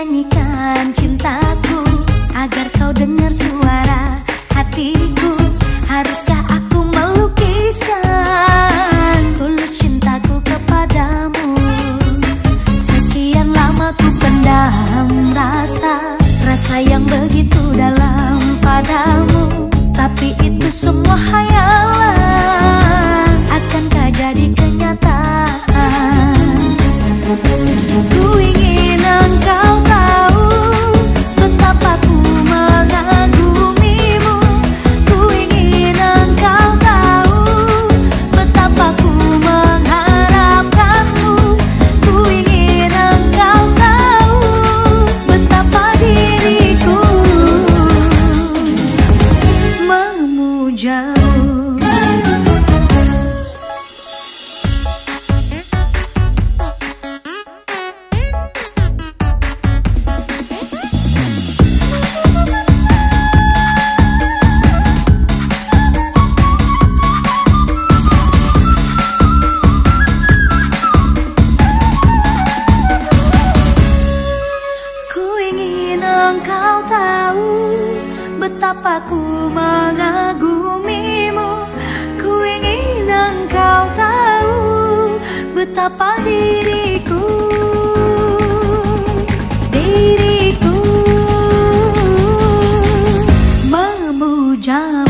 nyanyikan cintaku Agar kau dengar suara hatiku. Haruskah aku melukiskan Tulus cintaku kepadamu? Sekian lama ku pendam rasa Rasa yang begitu dalam padamu. Tapi Ku ingin engkau tahu betapa ku mengagumi dirimu Ku ingin engkau tahu Betapa diriku Diriku. Memujamu